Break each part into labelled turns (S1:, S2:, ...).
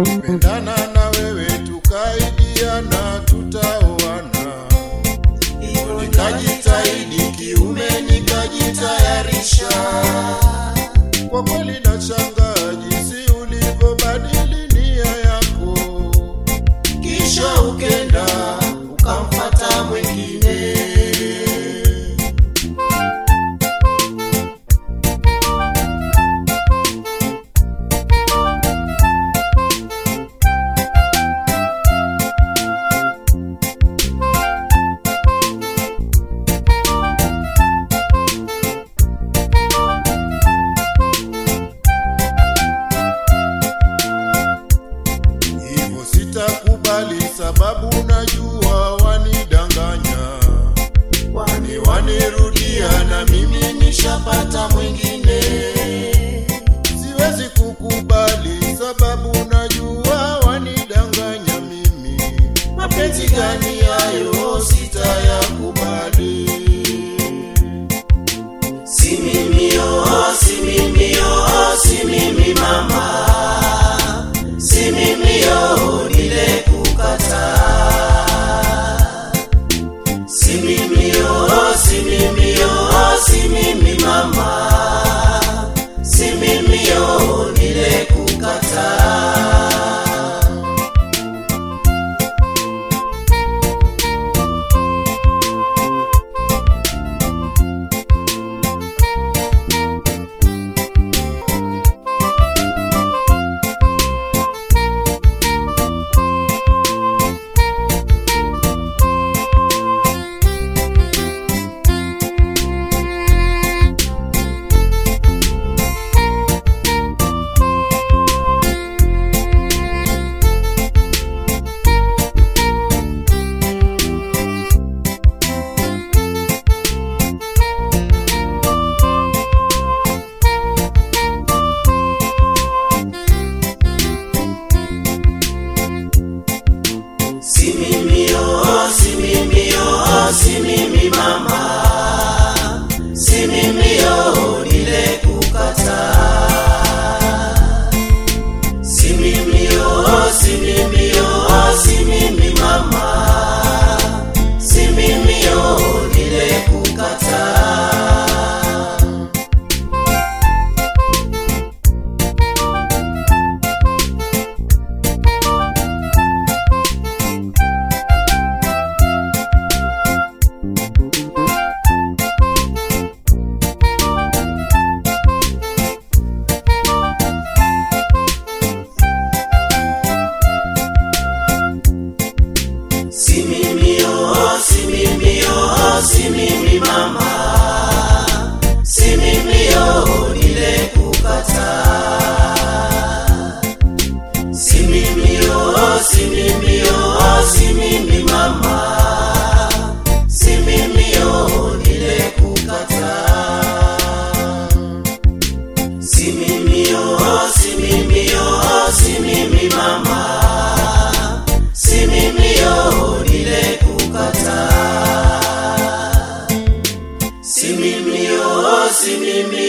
S1: pendana na wewe tukaidia na tutaoana.
S2: Nikajitahidi kiume, nikajitayarisha kwa
S1: kweli Sitakubali, sababu najua wanidanganya,
S2: wani wanirudia, na mimi nishapata mwingine.
S1: Siwezi kukubali, sababu najua wanidanganya mimi.
S2: Mapenzi gani hayo? Sitayakubali.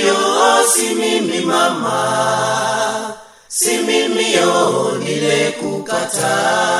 S2: yo, si mimi mama, si mimi yo, nile kukataa.